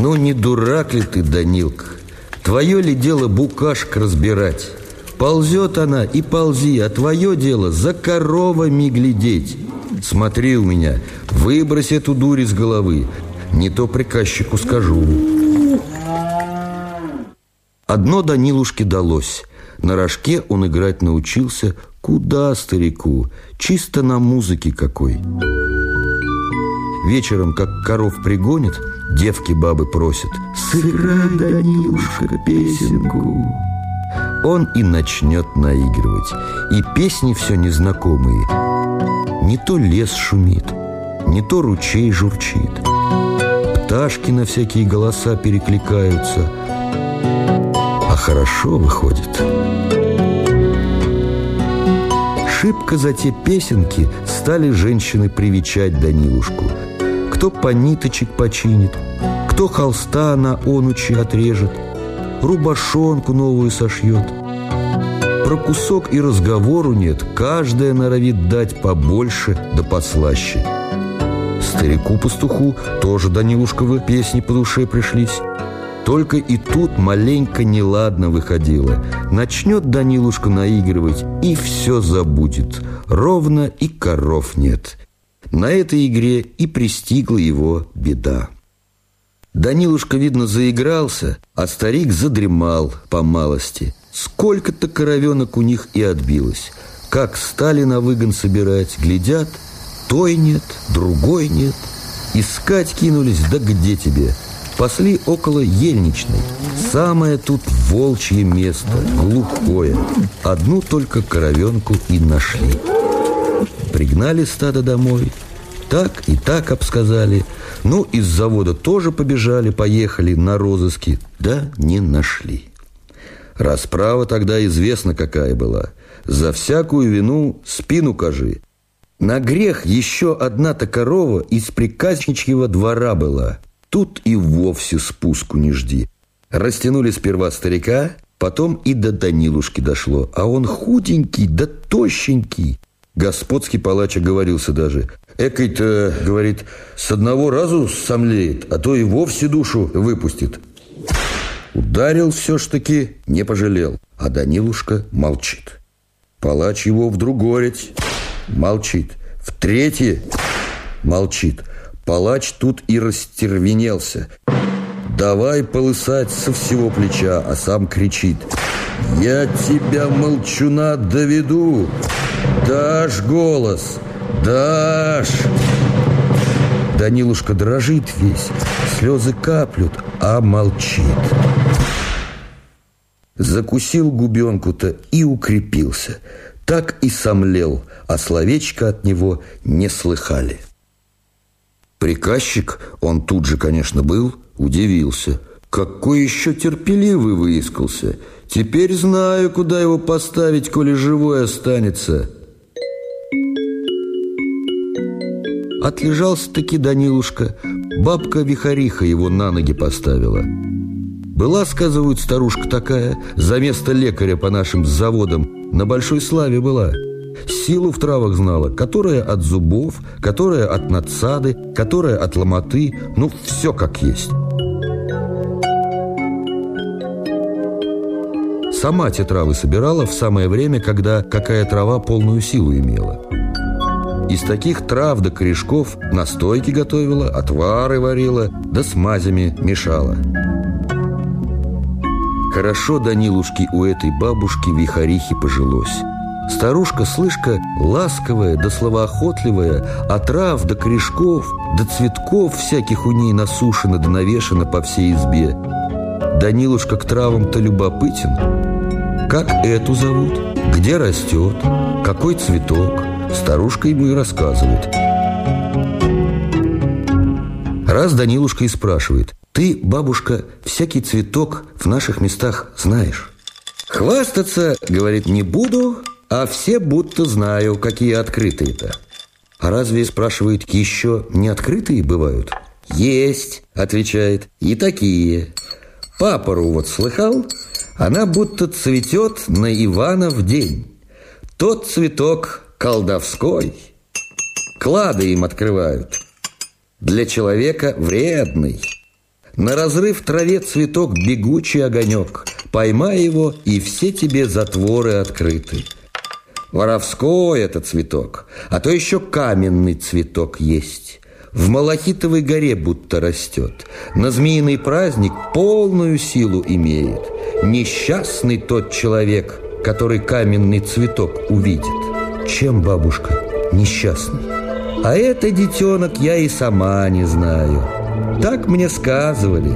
Ну, не дурак ли ты, Данилка? Твое ли дело букашек разбирать? Ползет она и ползи, а твое дело за коровами глядеть. Смотри у меня, выбрось эту дурь из головы, не то приказчику скажу. Одно Данилушке далось. На рожке он играть научился куда старику, чисто на музыке какой. Вечером, как коров пригонит, девки бабы просят «Сыграй, Данилушка, песенку». Он и начнет наигрывать, и песни все незнакомые. Не то лес шумит, не то ручей журчит. Пташки на всякие голоса перекликаются, а хорошо выходит. Шибко за те песенки стали женщины привечать Данилушку – кто по ниточек починит, кто холста на онучи отрежет, рубашонку новую сошьет. Про кусок и разговору нет, каждая норовит дать побольше да послаще. Старику-пастуху тоже Данилушковы песни по душе пришлись. Только и тут маленько неладно выходило. Начнет Данилушка наигрывать, и все забудет. Ровно и коров нет. На этой игре и пристигла его беда. Данилушка, видно, заигрался, а старик задремал по малости. Сколько-то коровенок у них и отбилось. Как стали на выгон собирать, глядят, той нет, другой нет. Искать кинулись, да где тебе? Пасли около ельничной. Самое тут волчье место, глухое. Одну только коровенку и нашли. Пригнали стадо домой, так и так обсказали. Ну, из завода тоже побежали, поехали на розыски, да не нашли. Расправа тогда известна какая была. За всякую вину спину кажи. На грех еще одна-то корова из приказничьего двора была. Тут и вовсе спуску не жди. Растянули сперва старика, потом и до Данилушки дошло. А он худенький да тощенький. Господский палач оговорился даже. Экой-то, говорит, с одного разу сомлеет, а то и вовсе душу выпустит. Ударил все ж таки, не пожалел, а Данилушка молчит. Палач его в другореть молчит, в третье молчит. Палач тут и растервенелся. Давай полысать со всего плеча, а сам кричит. Я тебя, молчуна, доведу. Дашь голос, дашь. Данилушка дрожит весь, слезы каплют, а молчит. Закусил губенку-то и укрепился. Так и сомлел, а словечко от него не слыхали. Приказчик, он тут же, конечно, был, удивился. Какой еще терпеливый выискался. Теперь знаю, куда его поставить, коли живой останется. Отлежался-таки Данилушка. Бабка-вихариха его на ноги поставила. Была, сказывают, старушка такая, за место лекаря по нашим заводам, на большой славе была. Силу в травах знала, которая от зубов, которая от надсады, которая от ломоты, ну, все как есть. Сама те травы собирала в самое время, когда какая трава полную силу имела. Из таких трав до корешков настойки готовила, отвары варила, да с мазями мешала. Хорошо Данилушке у этой бабушки вихарихи пожилось. Старушка, слышка, ласковая да словоохотливая, а трав да корешков, да цветков всяких у ней насушено да навешано по всей избе. Данилушка к травам-то любопытен. Как эту зовут? Где растет? Какой цветок? Старушка ему и рассказывает. Раз Данилушка и спрашивает, «Ты, бабушка, всякий цветок в наших местах знаешь?» «Хвастаться, — говорит, — не буду, а все будто знаю, какие открытые-то». «А разве, — спрашивает, — еще не открытые бывают?» «Есть, — отвечает, — и такие. Папору вот слыхал? Она будто цветет на Иванов день. Тот цветок колдовской. Клады им открывают. Для человека вредный. На разрыв траве цветок бегучий огонек. Поймай его, и все тебе затворы открыты. Воровской это цветок, а то еще каменный цветок есть. В Малахитовой горе будто растет. На змеиный праздник полную силу имеет. Несчастный тот человек, который каменный цветок увидит. Чем, бабушка, несчастный? А это, детенок, я и сама не знаю. Так мне сказывали.